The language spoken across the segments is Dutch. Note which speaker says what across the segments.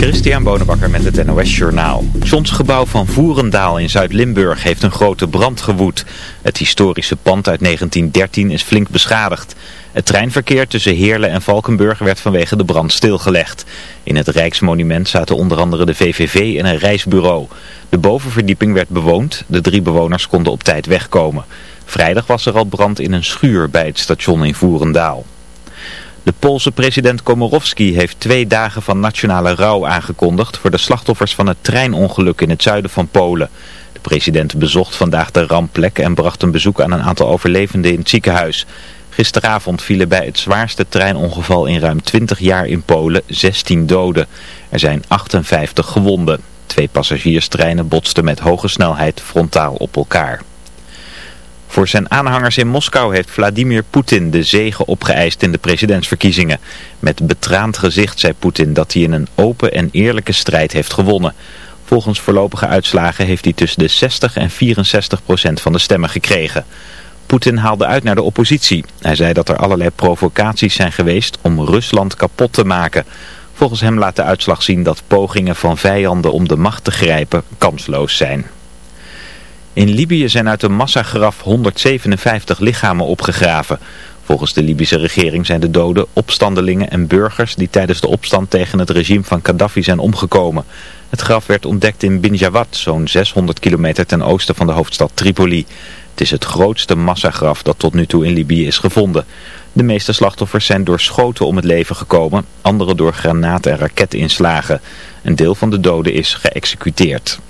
Speaker 1: Christian Bonenbakker met het NOS Journaal. Het gebouw van Voerendaal in Zuid-Limburg heeft een grote brand gewoed. Het historische pand uit 1913 is flink beschadigd. Het treinverkeer tussen Heerlen en Valkenburg werd vanwege de brand stilgelegd. In het Rijksmonument zaten onder andere de VVV en een reisbureau. De bovenverdieping werd bewoond. De drie bewoners konden op tijd wegkomen. Vrijdag was er al brand in een schuur bij het station in Voerendaal. De Poolse president Komorowski heeft twee dagen van nationale rouw aangekondigd voor de slachtoffers van het treinongeluk in het zuiden van Polen. De president bezocht vandaag de rampplek en bracht een bezoek aan een aantal overlevenden in het ziekenhuis. Gisteravond vielen bij het zwaarste treinongeval in ruim 20 jaar in Polen 16 doden. Er zijn 58 gewonden. Twee passagierstreinen botsten met hoge snelheid frontaal op elkaar. Voor zijn aanhangers in Moskou heeft Vladimir Poetin de zege opgeëist in de presidentsverkiezingen. Met betraand gezicht zei Poetin dat hij in een open en eerlijke strijd heeft gewonnen. Volgens voorlopige uitslagen heeft hij tussen de 60 en 64 procent van de stemmen gekregen. Poetin haalde uit naar de oppositie. Hij zei dat er allerlei provocaties zijn geweest om Rusland kapot te maken. Volgens hem laat de uitslag zien dat pogingen van vijanden om de macht te grijpen kansloos zijn. In Libië zijn uit een massagraf 157 lichamen opgegraven. Volgens de Libische regering zijn de doden opstandelingen en burgers die tijdens de opstand tegen het regime van Gaddafi zijn omgekomen. Het graf werd ontdekt in Binjawad, zo'n 600 kilometer ten oosten van de hoofdstad Tripoli. Het is het grootste massagraf dat tot nu toe in Libië is gevonden. De meeste slachtoffers zijn door schoten om het leven gekomen, andere door granaten en raketinslagen. Een deel van de doden is geëxecuteerd.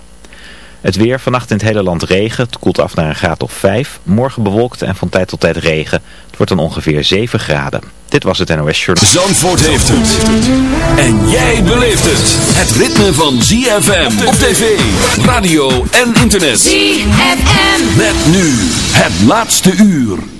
Speaker 1: Het weer, vannacht in het hele land regen. Het koelt af naar een graad of 5. Morgen bewolkt en van tijd tot tijd regen. Het wordt dan ongeveer 7 graden. Dit was het NOS Journal.
Speaker 2: Zandvoort heeft het. En jij beleeft het. Het ritme van ZFM op tv, radio en internet.
Speaker 3: ZFM.
Speaker 2: Met nu het laatste uur.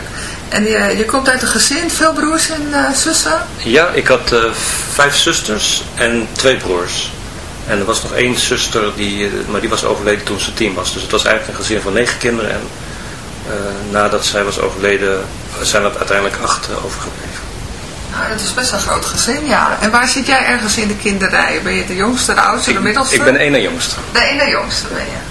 Speaker 4: En je, je komt uit een gezin, veel broers en uh, zussen?
Speaker 5: Ja, ik had uh, vijf zusters en twee broers. En er was nog één zuster, die, eh, maar die was overleden toen ze tien was. Dus het was eigenlijk een gezin van negen kinderen. En nadat zij was overleden, zijn er uiteindelijk acht overgebleven.
Speaker 4: Nou, dat is best een groot gezin, ja. En waar zit jij ergens in de kinderrij? Ben je de jongste, de oudste, de middelste?
Speaker 5: Ik ben de ene jongste.
Speaker 4: De ene jongste ben je.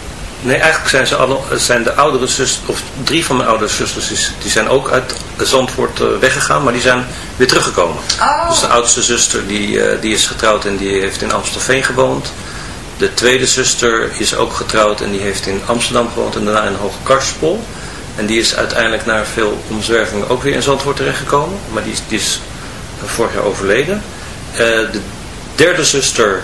Speaker 5: Nee, eigenlijk zijn, ze alle, zijn de oudere zusters, of drie van mijn oudere zusters, die zijn ook uit Zandvoort uh, weggegaan, maar die zijn weer teruggekomen.
Speaker 4: Oh.
Speaker 5: Dus de oudste zuster, die, uh, die is getrouwd en die heeft in Amstelveen gewoond. De tweede zuster is ook getrouwd en die heeft in Amsterdam gewoond en daarna in Hoge Karspol. En die is uiteindelijk na veel omzwervingen ook weer in Zandvoort terechtgekomen, maar die, die is vorig jaar overleden. Uh, de derde zuster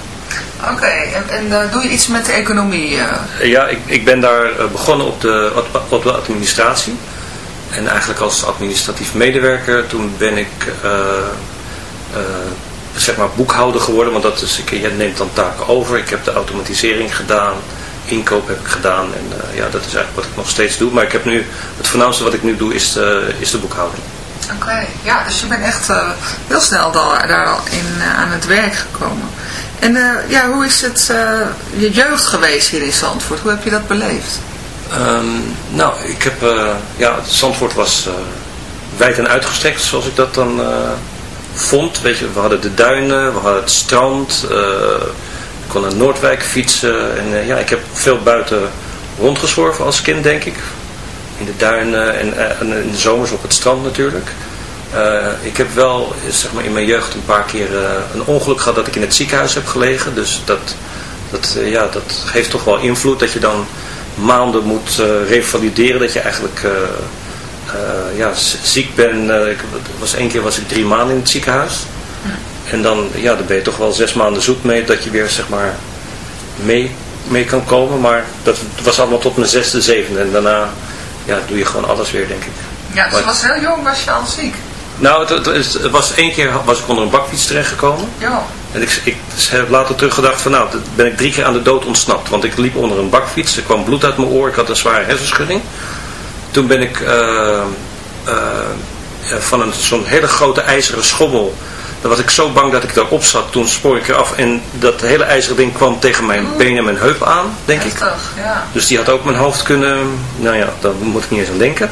Speaker 4: Oké, en, en uh, doe je iets met de economie? Uh?
Speaker 5: Ja, ik, ik ben daar uh, begonnen op de, op de administratie. En eigenlijk als administratief medewerker, toen ben ik zeg maar boekhouder geworden. Want dat is, ik, je neemt dan taken over. Ik heb de automatisering gedaan, inkoop heb ik gedaan. En ja, dat is eigenlijk wat ik nog steeds doe. Maar ik heb nu, het voornaamste wat ik nu doe is de, is de boekhouding.
Speaker 4: Oké, ja, dus je bent echt heel snel daar, daar al in, aan het werk gekomen. En uh, ja, hoe is het uh, je jeugd geweest hier in Zandvoort? Hoe heb je dat beleefd?
Speaker 5: Um, nou, ik heb, uh, ja, Zandvoort was wijd en uitgestrekt zoals ik dat dan vond. Weet je, we hadden de duinen, we hadden het strand, ik kon naar Noordwijk fietsen. En ja, ik heb veel buiten rondgezworven als kind, denk ik. In de duinen en, en in de zomers op het strand natuurlijk. Uh, ik heb wel zeg maar, in mijn jeugd een paar keer uh, een ongeluk gehad dat ik in het ziekenhuis heb gelegen. Dus dat, dat, uh, ja, dat geeft toch wel invloed dat je dan maanden moet revalideren. Dat je eigenlijk ja, ziek bent. ik, was, één keer was ik drie maanden in het ziekenhuis. En dan, ja, dan ben je toch wel zes maanden zoet mee dat je weer zeg maar, mee, mee kan komen. Maar dat was allemaal tot mijn zesde, zevende. En daarna ja, doe je gewoon alles weer, denk ik.
Speaker 4: Ja, dus was heel jong was je al ziek?
Speaker 5: Nou, het, het, het, was één keer was ik onder een bakfiets terechtgekomen.
Speaker 4: Ja.
Speaker 5: En ik, ik heb later teruggedacht van nou, ben ik drie keer aan de dood ontsnapt. Want ik liep onder een bakfiets, er kwam bloed uit mijn oor, ik had een zware hersenschudding. Toen ben ik uh, uh, van een, zo'n hele grote ijzeren schommel, dan was ik zo bang dat ik daarop zat. Toen spoor ik eraf en dat hele ijzeren ding kwam tegen mijn been en mijn heup aan, denk
Speaker 4: Heftig, ik. Ja.
Speaker 5: Dus die had ook mijn hoofd kunnen, nou ja, daar moet ik niet eens aan denken.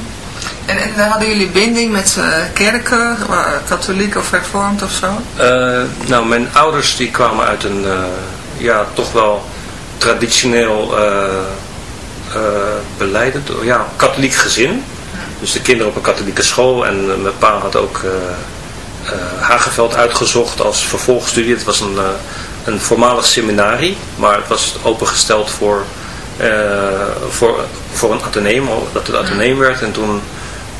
Speaker 4: En, en hadden jullie binding met uh, kerken, uh, katholiek of hervormd of zo?
Speaker 5: Uh, nou, mijn ouders die kwamen uit een, ja, toch wel traditioneel beleidend, ja, katholiek gezin. Dus de kinderen op een katholieke school en mijn pa had ook uh, Hageveld uitgezocht als vervolgstudie. Het was een, uh, een voormalig seminarie, maar het was opengesteld voor, uh, voor, voor een ateneum, dat het ateneum werd. En toen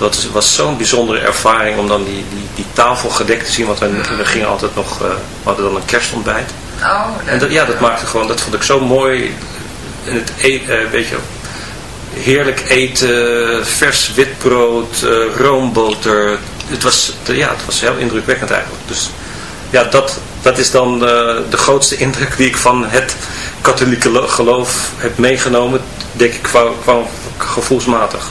Speaker 5: Dat was zo'n bijzondere ervaring om dan die, die, die tafel gedekt te zien. Want we, we gingen altijd nog... Uh, we hadden dan een kerstontbijt.
Speaker 4: Oh,
Speaker 5: en dat, ja, dat maakte gewoon... Dat vond ik zo mooi. Het e uh, weet je, heerlijk eten, vers witbrood, uh, roomboter, het was, ja, het was heel indrukwekkend eigenlijk. Dus ja, dat, dat is dan de grootste indruk die ik van het katholieke geloof heb meegenomen, denk ik, qua, qua gevoelsmatig.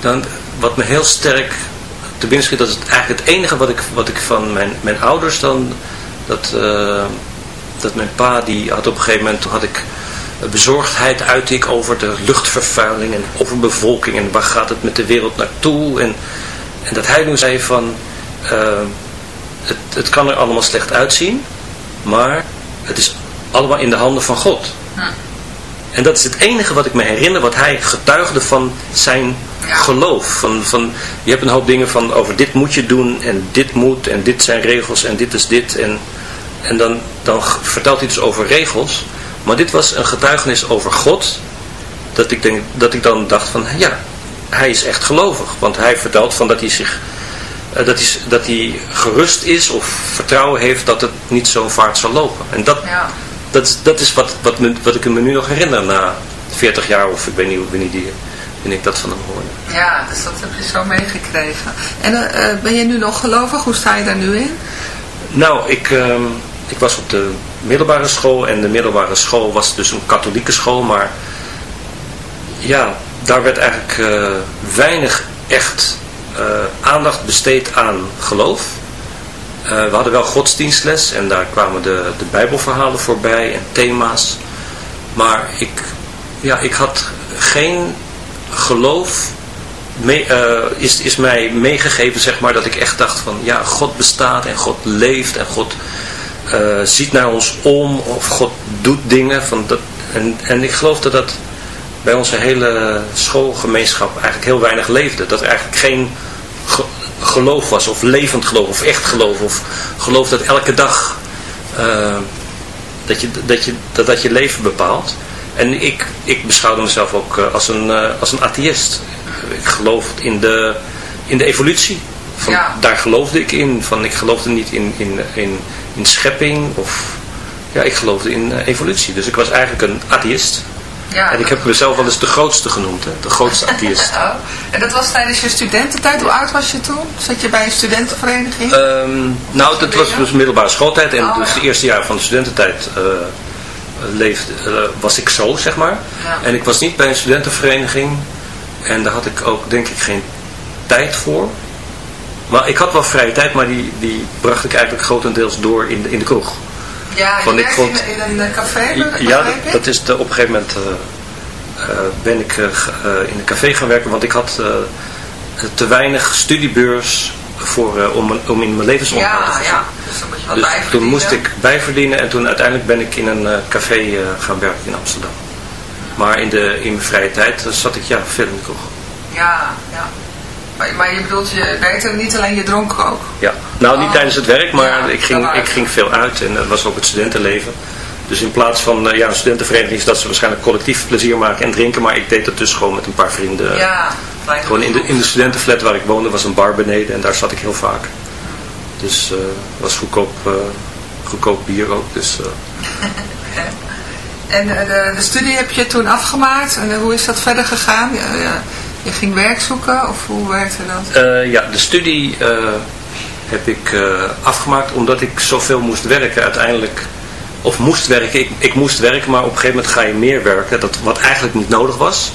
Speaker 5: Dan, wat me heel sterk te binnen schiet, dat is eigenlijk het enige wat ik, wat ik van mijn, mijn ouders dan, dat, dat mijn pa, die had op een gegeven moment, had ik bezorgdheid uit ik over de luchtvervuiling en overbevolking en waar gaat het met de wereld naartoe. En, en dat hij nu zei van, uh, het, het kan er allemaal slecht uitzien, maar het is allemaal in de handen van God. Hm. En dat is het enige wat ik me herinner, wat hij getuigde van zijn geloof. Van, van, je hebt een hoop dingen van over dit moet je doen en dit moet en dit zijn regels en dit is dit. En, en dan, dan vertelt hij dus over regels. Maar dit was een getuigenis over God. Dat ik, denk, dat ik dan dacht van ja, hij is echt gelovig. Want hij vertelt van dat hij zich uh, dat, hij, dat hij gerust is of vertrouwen heeft dat het niet zo'n vaart zal lopen. En dat,
Speaker 4: ja.
Speaker 5: dat, dat is wat, wat, ik me nu nog herinner na 40 jaar of ik weet niet wanneer, die, wanneer ik dat van hem hoorde.
Speaker 4: Ja, dus dat heb je zo meegekregen. En uh, ben je nu nog gelovig? Hoe sta je daar nu in?
Speaker 5: Nou, ik, uh, ik was op de middelbare school. En de middelbare school was dus een katholieke school. Maar ja, daar werd eigenlijk uh, weinig echt aandacht besteed aan geloof. we hadden wel godsdienstles en daar kwamen de, de bijbelverhalen voorbij en thema's. Maar ik, ja, ik had geen geloof mee, is, is mij meegegeven, zeg maar, dat ik echt dacht van, ja, God bestaat en God leeft en God ziet naar ons om of God doet dingen. Van dat, en, en ik geloof dat dat bij onze hele schoolgemeenschap eigenlijk heel weinig leefde. Dat er eigenlijk geen geloof was, of levend geloof, of echt geloof, of geloof dat elke dag uh, dat, je, dat, je, dat dat je leven bepaalt. En ik, ik beschouwde mezelf ook eh, als een, uh, als een atheïst. Ik geloofde in de, in de evolutie. Van, ja. Daar geloofde ik in. Van, ik geloofde niet in, in, in, in schepping. Of, ja, ik geloofde in evolutie. Dus ik was eigenlijk een atheïst. Ja, en ik heb mezelf wel eens de grootste genoemd, hè? de grootste atheïst.
Speaker 4: oh. En dat was tijdens je studententijd? Hoe oud was je toen? Zat je bij een studentenvereniging?
Speaker 5: Um, nou, dat was dus middelbare schooltijd. En oh, dus het eerste jaar van de studententijd uh, leefde, uh, was ik zo, zeg maar. Ja. En ik was niet bij een studentenvereniging. En daar had ik ook, denk ik, geen tijd voor. Maar ik had wel vrije tijd, maar die, die bracht ik eigenlijk grotendeels door in de, in de kroeg.
Speaker 4: Ja, ik vond, in, in, een café?
Speaker 5: Ja, dat, dat is de, op een gegeven moment uh, uh, ben ik uh, in een café gaan werken, want ik had te weinig studiebeurs voor, om, om in mijn levensonderhoud
Speaker 4: ja, te Ja, dus, je dus
Speaker 5: toen moest ik bijverdienen en toen uiteindelijk ben ik in een café gaan werken in Amsterdam. Maar in, de, in mijn vrije tijd zat ik ja, veel in de kroeg.
Speaker 4: Ja, ja. Maar, je bedoelt, je werkte niet alleen, je dronk ook?
Speaker 5: Ja, nou niet oh. tijdens het werk, maar ik, ging, ik ging veel uit en dat was ook het studentenleven. Dus in plaats van ja, een studentenvereniging is dat ze waarschijnlijk collectief plezier maken en drinken. Maar ik deed dat dus gewoon met een paar vrienden.
Speaker 4: Ja,
Speaker 5: gewoon in de, in de studentenflat waar ik woonde was een bar beneden en daar zat ik heel vaak. Dus het uh, was goedkoop, uh, goedkoop bier ook. Dus,
Speaker 4: en de, de, studie heb je toen afgemaakt en hoe is dat verder gegaan? Je ging werk zoeken of hoe werkte dat?
Speaker 5: Ja, de studie heb ik afgemaakt omdat ik zoveel moest werken uiteindelijk. Of moest werken, ik, ik moest werken, maar op een gegeven moment ga je meer werken. Dat, wat eigenlijk niet nodig was.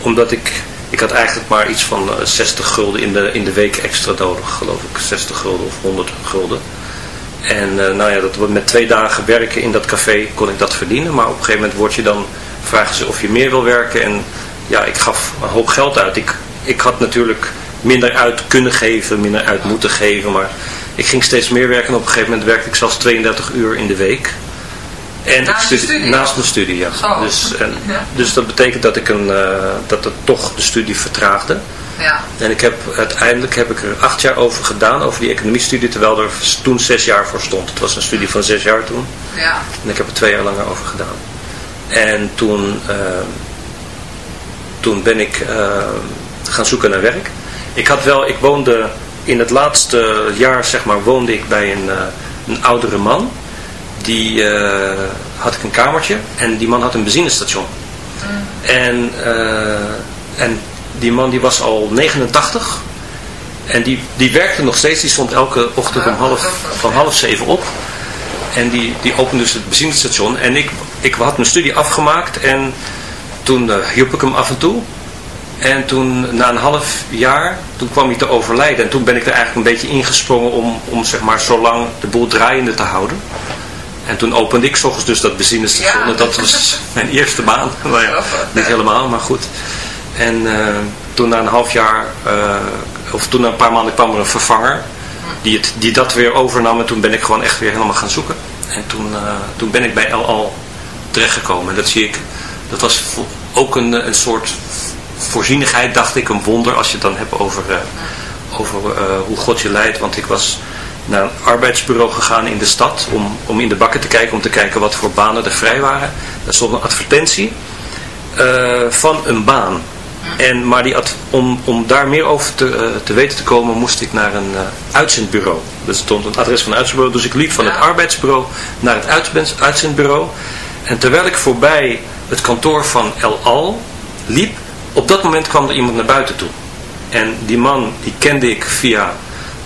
Speaker 5: Omdat ik, ik had eigenlijk maar iets van 60 gulden in de, in de week extra nodig, geloof ik. 60 gulden of 100 gulden. En nou ja, dat, met twee dagen werken in dat café kon ik dat verdienen. Maar op een gegeven moment word je dan, vragen ze of je meer wil werken. En ja, ik gaf een hoop geld uit. Ik, ik had natuurlijk minder uit kunnen geven, minder uit moeten geven. Maar ik ging steeds meer werken. op een gegeven moment werkte ik zelfs 32 uur in de week.
Speaker 4: En naast,
Speaker 5: ik
Speaker 4: studie,
Speaker 5: naast mijn studie, ja. Dus, en, dus dat betekent dat ik een, uh, dat het toch de studie vertraagde.
Speaker 4: Ja.
Speaker 5: En ik heb, uiteindelijk heb ik er acht jaar over gedaan, over die economiestudie, terwijl er toen zes jaar voor stond. Het was een studie van zes jaar toen.
Speaker 4: Ja.
Speaker 5: En ik heb er twee jaar langer over gedaan. En toen, uh, toen ben ik uh, gaan zoeken naar werk. Ik had wel, ik woonde in het laatste jaar, zeg maar, woonde ik bij een, uh, een oudere man. Die uh, had ik een kamertje en die man had een benzinestation. En, en die man die was al 89 en die, die werkte nog steeds, die stond elke ochtend om half, van half zeven op. En die, die opende dus het benzinestation. En ik, ik had mijn studie afgemaakt en toen uh, hielp ik hem af en toe. En toen, na een half jaar, toen kwam hij te overlijden. En toen ben ik er eigenlijk een beetje ingesprongen om, om zeg maar, zo lang de boel draaiende te houden. En toen opende ik ochtends dus dat benzinestation. En dat was mijn eerste baan. Nou ja, niet helemaal, maar goed. En uh, toen na een half jaar, uh, of toen na een paar maanden kwam er een vervanger. Die, het, die dat weer overnam. En toen ben ik gewoon echt weer helemaal gaan zoeken. En toen, uh, toen ben ik bij El terechtgekomen. En dat zie ik dat was ook een, een soort voorzienigheid, dacht ik, een wonder als je het dan hebt over, over hoe God je leidt. Want ik was naar een arbeidsbureau gegaan in de stad om, om in de bakken te kijken, om te kijken wat voor banen er vrij waren. Daar stond een advertentie uh, van een baan. En, maar die ad, om, om daar meer over te, te weten te komen, moest ik naar een uitzendbureau. Er stond een adres van een uitzendbureau, dus ik liep van het arbeidsbureau naar het uitzendbureau. En terwijl ik voorbij het kantoor van El Al liep, op dat moment kwam er iemand naar buiten toe. En die man, die kende ik via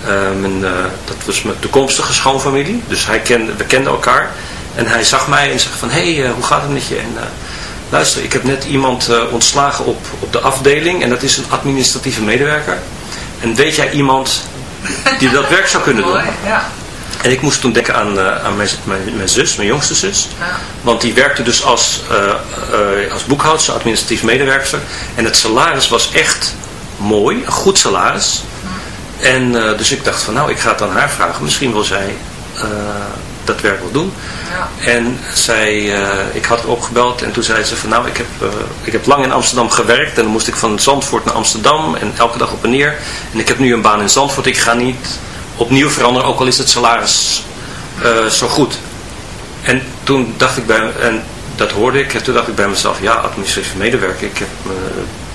Speaker 5: uh, mijn, uh, dat was mijn toekomstige schoonfamilie. Dus hij kende, we kenden elkaar. En hij zag mij en zegt van, hé, hey, uh, hoe gaat het met je? En luister, ik heb net iemand ontslagen op, op de afdeling. En dat is een administratieve medewerker. En weet jij iemand die dat werk zou kunnen doen?
Speaker 4: Ja.
Speaker 5: En ik moest toen denken aan, eh, aan mijn, mijn, mijn zus, mijn jongste zus.
Speaker 4: Ja.
Speaker 5: Want die werkte dus als, als boekhoudster, administratief medewerker. En het salaris was echt mooi, een goed salaris. En dus ik dacht van nou, ik ga het aan haar vragen. Misschien wil zij dat werk wel doen.
Speaker 4: Ja.
Speaker 5: En zij, ik had haar opgebeld en toen zei ze van nou, ik heb, ik heb lang in Amsterdam gewerkt. En dan moest ik van Zandvoort naar Amsterdam en elke dag op en neer. En ik heb nu een baan in Zandvoort. Ik ga niet opnieuw veranderen, ook al is het salaris uh, zo goed. En toen dacht ik bij en dat hoorde ik, en toen dacht ik bij mezelf, ja, administratief medewerker, ik heb, uh,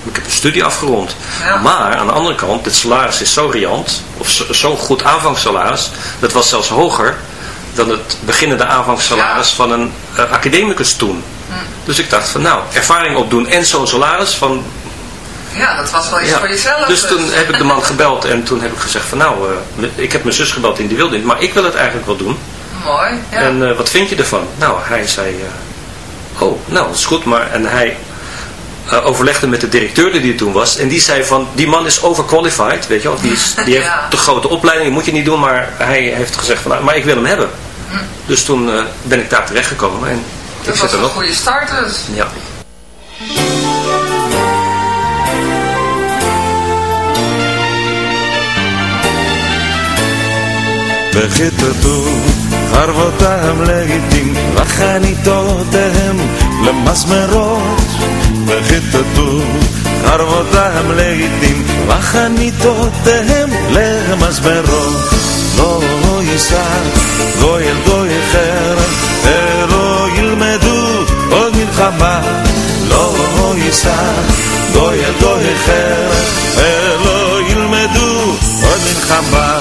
Speaker 5: ik heb een studie afgerond.
Speaker 4: Ja.
Speaker 5: Maar aan de andere kant, het salaris is zo riant, of zo, zo goed aanvangssalaris, dat was zelfs hoger dan het beginnende aanvangssalaris
Speaker 4: Ja.
Speaker 5: van een uh, academicus toen.
Speaker 4: Hm.
Speaker 5: Dus ik dacht van nou, ervaring opdoen en zo'n salaris van
Speaker 4: Ja, dat was wel iets
Speaker 5: ja.
Speaker 4: voor jezelf.
Speaker 5: Dus toen heb ik de man gebeld en toen heb ik gezegd van nou, uh, ik heb mijn zus gebeld en die wilde niet, maar ik wil het eigenlijk wel doen.
Speaker 4: Mooi, ja.
Speaker 5: En uh, wat vind je ervan? Nou, hij zei, oh, nou, dat is goed, maar en hij uh, overlegde met de directeur die er toen was en die zei van, die man is overqualified, weet je wel, die, is, die heeft
Speaker 4: Ja.
Speaker 5: de grote opleiding, die moet je niet doen, maar hij heeft gezegd van, nou, maar ik wil hem hebben.
Speaker 4: Hm.
Speaker 5: Dus toen uh, ben ik daar terechtgekomen en
Speaker 4: dat
Speaker 5: ik
Speaker 4: was
Speaker 5: zit er
Speaker 4: een
Speaker 5: nog.
Speaker 4: goede start dus.
Speaker 5: Ja.
Speaker 3: וחיטטו חרבותם לעתים וחניתותיהם למסמרות וחיטטו חרבותם לעתים וחניתותיהם למסמרות לא יישא גוי אל גוי חרב ולא ילמדו עוד מלחמה לא יישא גוי אל גוי חרב ולא ילמדו עוד מלחמה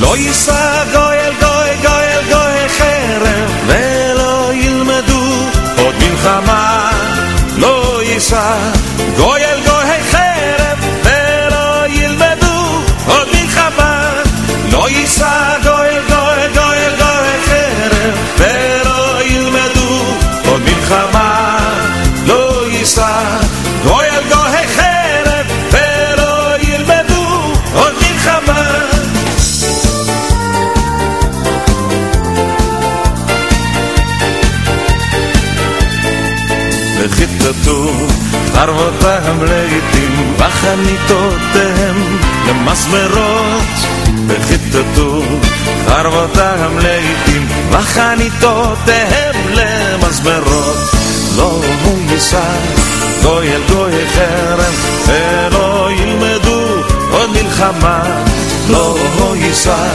Speaker 3: לא יישא piensa, חרבותם לעתים בחניתותיהם למסמרות וחיטטו חרבותם לעתים בחניתותיהם למסמרות לא יישא גוי אל גוי חרם ולא ילמדו עוד מלחמה לא יישא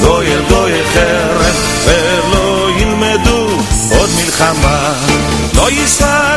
Speaker 3: גוי אל גוי חרם ולא ילמדו עוד מלחמה לא יישא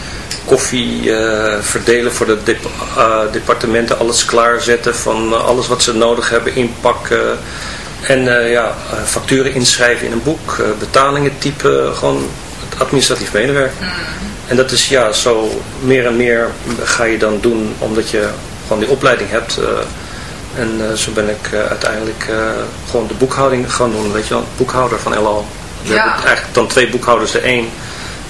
Speaker 5: koffie eh, verdelen voor de dep departementen, alles klaarzetten van alles wat ze nodig hebben, inpakken. En eh, ja, facturen inschrijven in een boek, betalingen typen, gewoon het administratief medewerk.
Speaker 4: Mm.
Speaker 5: En dat is ja, zo meer en meer ga je dan doen omdat je gewoon die opleiding hebt. en zo ben ik uiteindelijk gewoon de boekhouding gaan doen, weet je wel, boekhouder van LL. We
Speaker 4: Ja.
Speaker 5: hebben eigenlijk dan twee boekhouders. De een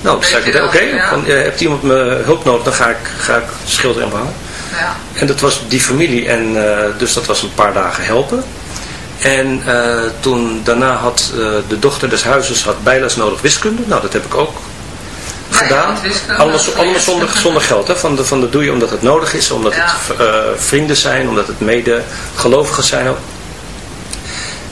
Speaker 5: nou, toen zei ik meteen, oké,
Speaker 4: wel, ja.
Speaker 5: eh, hebt iemand me hulp nodig, dan ga ik, ga ik schilderen en.
Speaker 4: Ja.
Speaker 5: En dat was die familie en eh, dus dat was een paar dagen helpen. En eh, toen daarna had de dochter des huizes had bijles nodig wiskunde. Nou, dat heb ik ook gedaan. allemaal allemaal
Speaker 4: is-
Speaker 5: zonder, zonder geld. Hè? Van, de, van de doe je omdat het nodig is, omdat het vrienden zijn, omdat het mede gelovigen zijn. ook.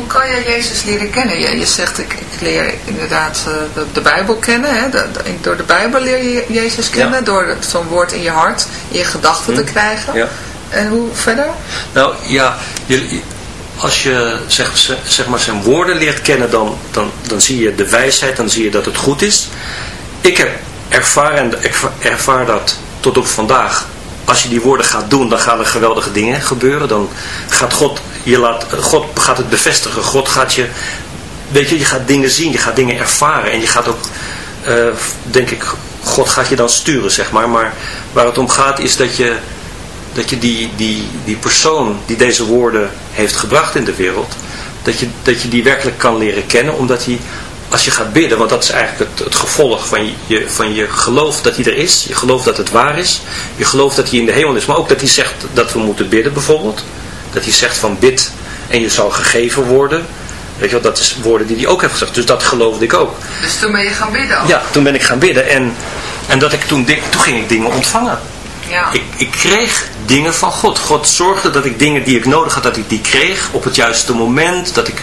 Speaker 4: Hoe kan je Jezus leren kennen? Je, je zegt, ik, ik leer inderdaad eh, de, de Bijbel kennen. Hè? De- de- door de Bijbel leer je Jezus kennen.
Speaker 5: Ja. Hm.
Speaker 4: Door zo'n woord in je hart, in je gedachten te krijgen.
Speaker 5: Ja.
Speaker 4: En hoe verder?
Speaker 5: Nou ja, je- als je zeg, zeg maar zijn woorden leert kennen, dan, dan, dan zie je de wijsheid, dan zie je dat het goed is. Ik heb ervaren, en ik ervaar dat tot op vandaag. Als je die woorden gaat doen, dan gaan er geweldige dingen gebeuren. Dan gaat God, je laat, God gaat het bevestigen. God gaat je, weet je, je gaat dingen zien, je gaat dingen ervaren. En je gaat ook, eh, denk ik, God gaat je dan sturen, zeg maar. Maar waar het om gaat is dat je dat je die, die, die persoon die deze woorden heeft gebracht in de wereld, dat je, dat je die werkelijk kan leren kennen, omdat hij, als je gaat bidden, want dat is eigenlijk het, het gevolg van je, van je geloof dat hij er is, je geloof dat het waar is, je geloof dat hij in de hemel is, maar ook dat hij zegt dat we moeten bidden bijvoorbeeld, dat hij zegt van bid en je zal gegeven worden, weet je wel, dat is woorden die hij ook heeft gezegd, dus dat geloofde ik ook.
Speaker 4: Dus toen ben je gaan bidden. ook.
Speaker 5: Ja, toen ben ik gaan bidden en, en dat ik toen, toen ging ik dingen ontvangen.
Speaker 4: ja.
Speaker 5: Ik, ik kreeg dingen van God. God zorgde dat ik dingen die ik nodig had, dat ik die kreeg op het juiste moment. Dat ik,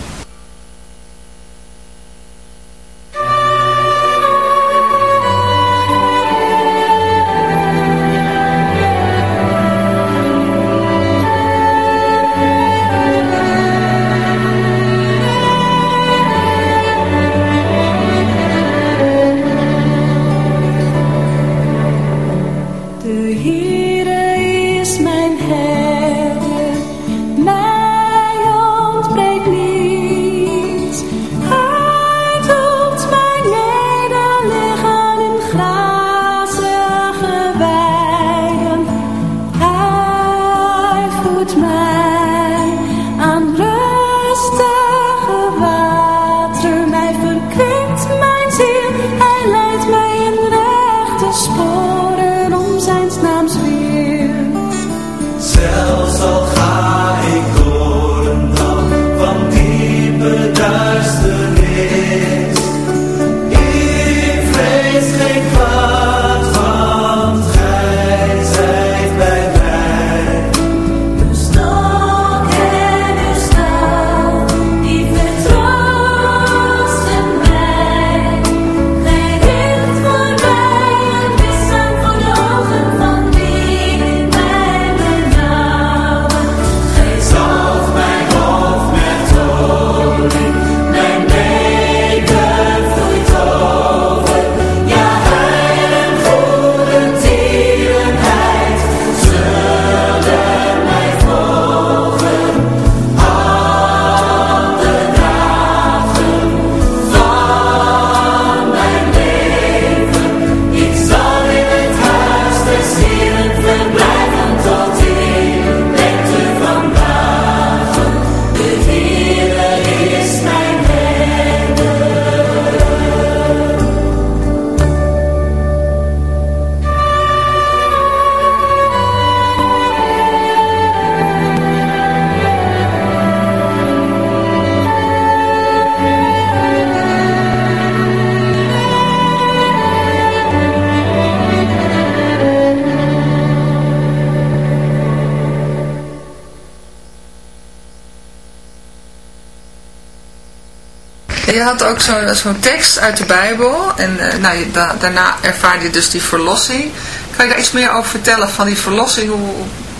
Speaker 4: Had ook zo'n zo'n tekst uit de Bijbel. En eh, nou, daarna ervaarde je dus die verlossing. Kan je daar iets meer over vertellen van die verlossing? Hoe,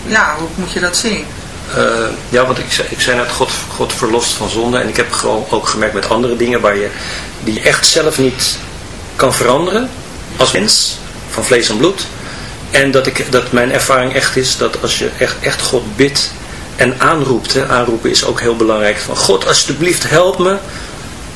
Speaker 4: ja, hoe moet je dat zien?
Speaker 5: Eh, ja, want ik, ik zei net, God, God verlost van zonde. En ik heb gewoon ook gemerkt met andere dingen waar je, die echt zelf niet kan veranderen. Als mens, van vlees en bloed. En dat, ik, dat mijn ervaring echt is dat als je echt, echt God bidt en aanroept. Aanroepen is ook heel belangrijk. Van God, alsjeblieft help me.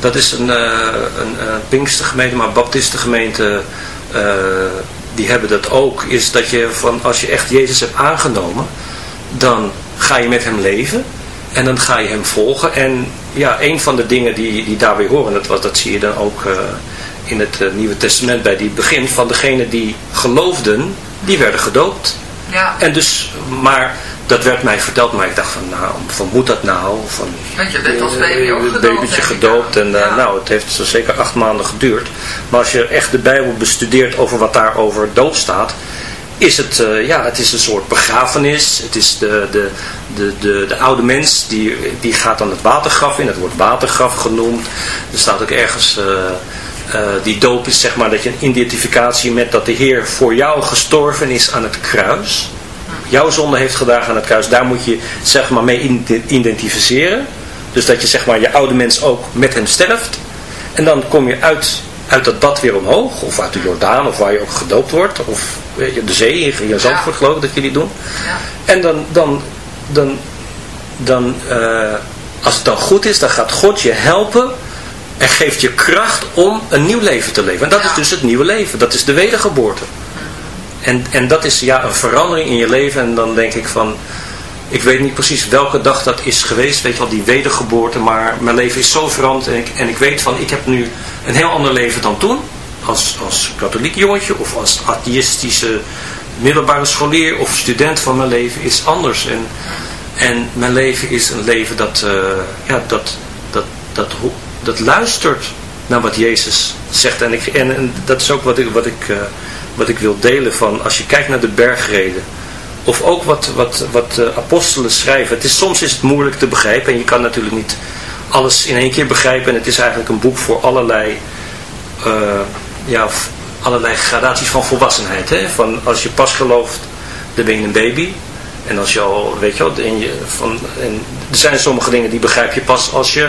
Speaker 5: dat is een, eh een eh, Pinkstergemeente, maar Baptistengemeente, eh, die hebben dat ook. Is dat je van, als je echt Jezus hebt aangenomen, dan ga je met hem leven. En dan ga je hem volgen. En ja, een van de dingen die, die daarbij horen, dat, was- dat zie je dan ook in het Nieuwe Testament bij die begin, van degenen die geloofden, die werden gedoopt.
Speaker 4: Ja,
Speaker 5: En dus, maar dat werd mij verteld, maar ik dacht van, nou, van moet dat nou? Van,
Speaker 4: Want je bent als baby
Speaker 5: eh,
Speaker 4: ook
Speaker 5: het
Speaker 4: gedoopt,
Speaker 5: babytje gedoopt. En eh, nou, het heeft zo zeker acht maanden geduurd. Maar als je echt de Bijbel bestudeert over wat daar over doop staat, is het, eh, ja, het is een soort begrafenis. Het is de, de, de, de, de oude mens, die, die gaat dan het watergraf in. Het wordt watergraf genoemd. Er staat ook ergens... eh, eh, die doop is zeg maar dat je een identificatie met dat de Heer voor jou gestorven is aan het kruis. Jouw zonde heeft gedragen aan het kruis. Daar moet je zeg maar mee ide- identificeren. Dus dat je zeg maar je oude mens ook met hem sterft. En dan kom je uit, uit dat bad weer omhoog. Of uit de Jordaan. Of waar je ook gedoopt wordt. Of weet je, de zee. In Zandvoort geloof ik dat jullie doen.
Speaker 4: ja.
Speaker 5: En dan, dan, dan, dan eh, als het dan goed is, dan gaat God je helpen en geeft je kracht om een nieuw leven te leven. En dat
Speaker 4: Ja.
Speaker 5: is dus het nieuwe leven. Dat is de wedergeboorte. En, en dat is ja, een verandering in je leven. En dan denk ik van, ik weet niet precies welke dag dat is geweest, weet je wel, die wedergeboorte. Maar mijn leven is zo veranderd en ik, en ik weet van, ik heb nu een heel ander leven dan toen. Als, als katholiek jongetje of als atheïstische middelbare scholier of student van mijn leven is anders. En, en mijn leven is een leven dat, eh, ja, dat, dat, dat, dat luistert naar wat Jezus zegt. En, ik, en, dat is ook wat ik, wat, ik, eh, wat ik wil delen van als je kijkt naar de bergreden. Of ook wat, wat, wat apostelen schrijven. Het is, soms is het moeilijk te begrijpen en je kan natuurlijk niet alles in één keer begrijpen. En het is eigenlijk een boek voor allerlei, eh, ja, allerlei gradaties van volwassenheid. Hè? Van als je pas gelooft, dan ben je een baby. En als je al, weet je wel, en je, van, en er zijn sommige dingen die begrijp je pas als je,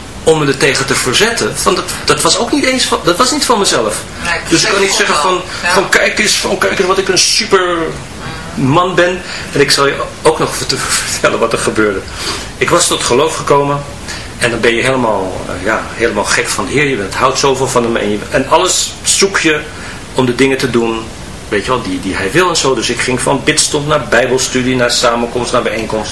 Speaker 5: om me er tegen te verzetten. Van dat, dat was ook niet eens van, dat was niet van mezelf.
Speaker 4: Nee,
Speaker 5: dus ik kan niet
Speaker 4: zeg
Speaker 5: zeggen van.
Speaker 4: Ja.
Speaker 5: van kijk eens, van kijk eens wat ik een super man ben. En ik zal je ook nog vert- vertellen wat er gebeurde. Ik was tot geloof gekomen. En dan ben je helemaal, eh, ja, helemaal gek van de Heer. Je bent, houdt zoveel van hem. En, je, en alles zoek je om de dingen te doen. Weet je wel, die, die hij wil en zo. Dus ik ging van bidstond naar bijbelstudie, naar samenkomst, naar bijeenkomst.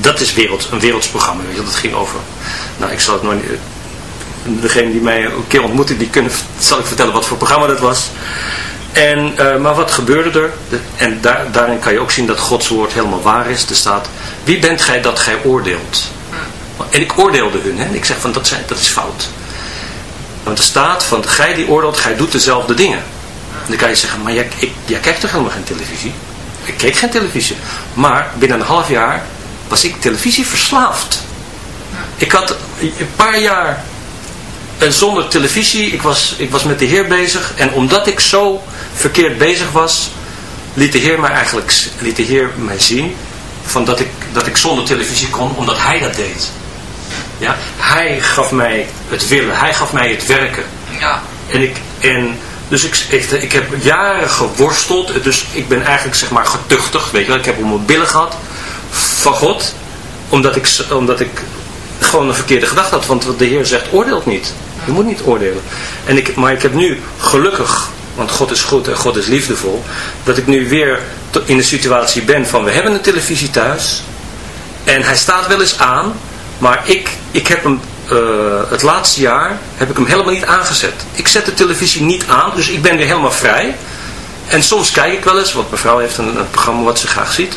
Speaker 5: dat is wereld, een werelds programma. Weet dat ging over, nou ik zal het nooit, degene die mij een keer ontmoette, die kunnen, zal ik vertellen wat voor programma dat was. En, eh, maar wat gebeurde er? En daar, daarin kan je ook zien dat Gods woord helemaal waar is. Er staat, wie bent gij dat gij oordeelt? En ik oordeelde hun. Hè? Ik zeg van, dat, zijn, dat is fout. Want er staat van, gij die oordeelt, gij doet dezelfde dingen. En dan kan je zeggen, maar jij, ik, jij kijkt toch helemaal geen televisie? Ik keek geen televisie. Maar binnen een half jaar was ik televisie verslaafd. Ik had een paar jaar en zonder televisie, ik was, ik was met de Heer bezig. En omdat ik zo verkeerd bezig was, liet de Heer mij eigenlijk liet de Heer mij zien van dat, ik, dat ik zonder televisie kon, omdat Hij dat deed. Ja? Hij gaf mij het willen, Hij gaf mij het werken.
Speaker 4: Ja.
Speaker 5: En ik, en dus ik, ik, ik heb jaren geworsteld, dus ik ben eigenlijk zeg maar getuchtig, weet je wel. Ik heb om mijn billen gehad van God, omdat ik, omdat ik gewoon een verkeerde gedachte had. Want de Heer zegt, oordeelt niet. Je moet niet oordelen. En ik, maar ik heb nu gelukkig, want God is goed en God is liefdevol, dat ik nu weer in de situatie ben van, we hebben een televisie thuis. En hij staat wel eens aan, maar ik, ik heb hem eh, het laatste jaar heb ik hem helemaal niet aangezet. Ik zet de televisie niet aan, dus ik ben weer helemaal vrij. En soms kijk ik wel eens, want mevrouw heeft een programma wat ze graag ziet.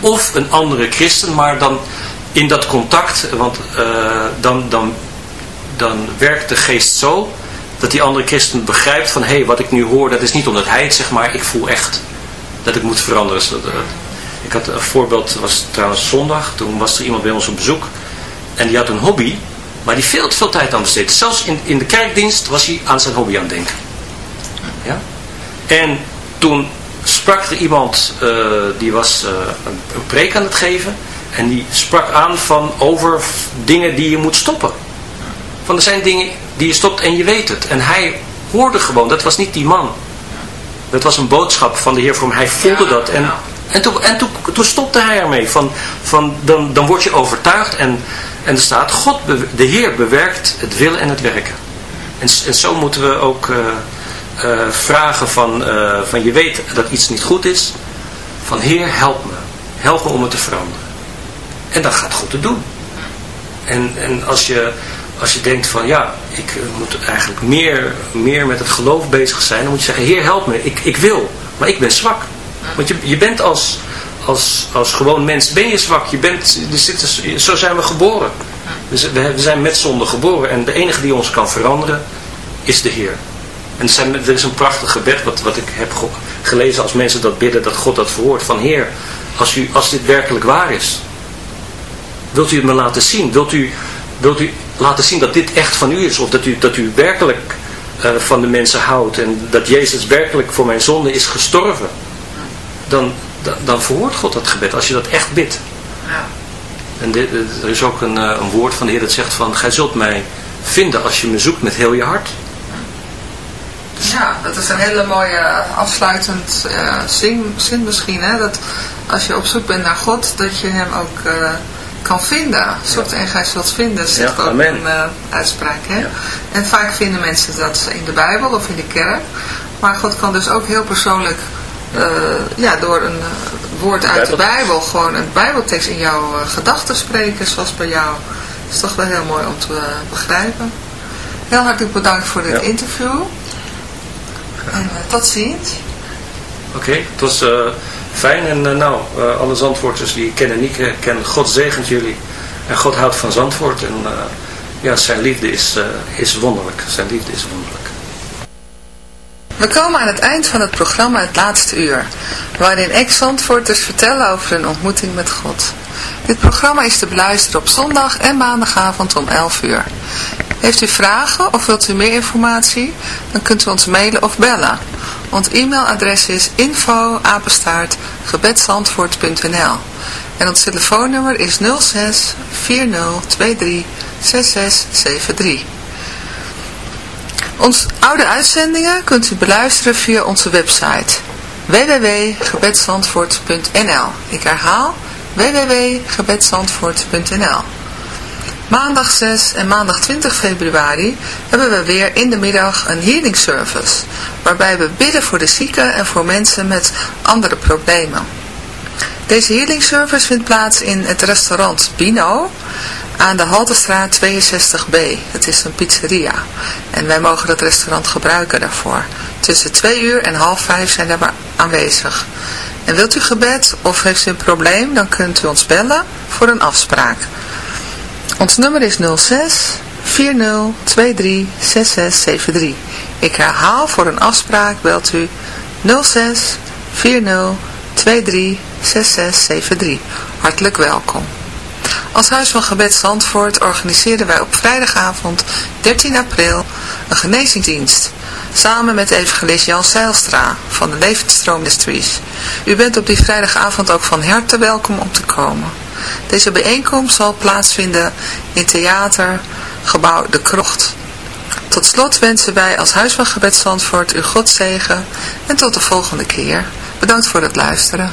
Speaker 5: Of een andere christen, maar dan in dat contact, want eh, dan, dan, dan werkt de geest zo dat die andere christen begrijpt van hé, hey, wat ik nu hoor, dat is niet omdat hij het zegt, maar ik voel echt dat ik moet veranderen. Eh, ik had een voorbeeld, was trouwens zondag, toen was er iemand bij ons op bezoek en die had een hobby, maar die veel te veel tijd aan besteed. Zelfs in, in de kerkdienst was hij aan zijn hobby aan het denken. Ja? En toen sprak er iemand, eh, die was eh, een, een preek aan het geven en die sprak aan van over dingen die je moet stoppen. Van er zijn dingen die je stopt en je weet het. En hij hoorde gewoon, dat was niet die man. Dat was een boodschap van de Heer voor hem. Hij voelde dat. En, en, toen, en toen, toen stopte hij ermee. Van, van, dan, dan word je overtuigd en, en er staat, God, de Heer bewerkt het willen en het werken. En, en zo moeten we ook eh, eh, vragen van, eh, van, je weet dat iets niet goed is. Van Heer, help me. Help me om het te veranderen. En dan gaat God het doen. En, en als, je, als je denkt van ja, ik eh, moet eigenlijk meer, meer met het geloof bezig zijn. Dan moet je zeggen, Heer help me, ik, ik wil, maar ik ben zwak. Want je, je bent als, als, als gewoon mens, ben je zwak. Je bent, je zit, zo zijn we geboren. Dus we zijn met zonde geboren. En de enige die ons kan veranderen, is de Heer. En er, zijn, er is een prachtig gebed wat, wat ik heb ge- gelezen als mensen dat bidden, dat God dat verhoort. Van Heer, als, u, als dit werkelijk waar is, wilt u het me laten zien? Wilt u, wilt u laten zien dat dit echt van u is? Of dat u, dat u werkelijk eh, van de mensen houdt en dat Jezus werkelijk voor mijn zonde is gestorven? Dan, dan, dan verhoort God dat gebed als je dat echt bidt. En dit, er is ook een, eh, een woord van de Heer dat zegt van, gij zult mij vinden als je me zoekt met heel je hart.
Speaker 4: Ja, dat is een hele mooie afsluitend eh, zin, zin misschien. Hè? Dat als je op zoek bent naar God, dat je hem ook eh, kan vinden. Zoekt en gij zult vinden, zegt
Speaker 5: Ja,
Speaker 4: ook
Speaker 5: amen.
Speaker 4: een eh, uitspraak. Hè?
Speaker 5: Ja.
Speaker 4: En vaak vinden mensen dat in de Bijbel of in de kerk. Maar God kan dus ook heel persoonlijk, eh, ja, door een eh, woord uit de
Speaker 5: Bijbel.
Speaker 4: Gewoon een Bijbeltekst in jouw eh, gedachten spreken, zoals bij jou. Dat is toch wel heel mooi om te eh, begrijpen. Heel hartelijk bedankt voor dit interview. En eh, tot ziens.
Speaker 5: Oké, het was eh, fijn en eh, nou, eh, alle Zandvoorters die ik ken en niet eh, ken, God zegent jullie. En God houdt van Zandvoort en ja, zijn liefde is, is wonderlijk. Zijn liefde is wonderlijk.
Speaker 4: We komen aan het eind van het programma Het Laatste Uur, waarin ex-Zandvoorters vertellen over hun ontmoeting met God. Dit programma is te beluisteren op zondag en maandagavond om 11 uur. Heeft u vragen of wilt u meer informatie? Dan kunt u ons mailen of bellen. Ons e-mailadres is info en ons telefoonnummer is 06 4023 6673. Onze oude uitzendingen kunt u beluisteren via onze website www.gebedsandvoort.nl Ik herhaal www.gebedsandvoort.nl Maandag 6 en maandag 20 februari hebben we weer in de middag een healing service, waarbij we bidden voor de zieken en voor mensen met andere problemen. Deze healing service vindt plaats in het restaurant Bino aan de Haltestraat 62B. Het is een pizzeria en wij mogen dat restaurant gebruiken daarvoor. Tussen 2 uur en half 5 zijn we aanwezig. En wilt u gebed of heeft u een probleem, dan kunt u ons bellen voor een afspraak. Ons nummer is 06 40 23 6673. Ik herhaal voor een afspraak belt u 06 40 23 6673. Hartelijk welkom. Als Huis van Gebed Zandvoort organiseren wij op vrijdagavond 13 april een genezingsdienst. Samen met evangelist Jan Seilstra van de Levensstroom Ministries. U bent op die vrijdagavond ook van harte welkom om te komen. Deze bijeenkomst zal plaatsvinden in theatergebouw De Krocht. Tot slot wensen wij als Huis van Gebed Zandvoort u God zegen en tot de volgende keer. Bedankt voor het luisteren.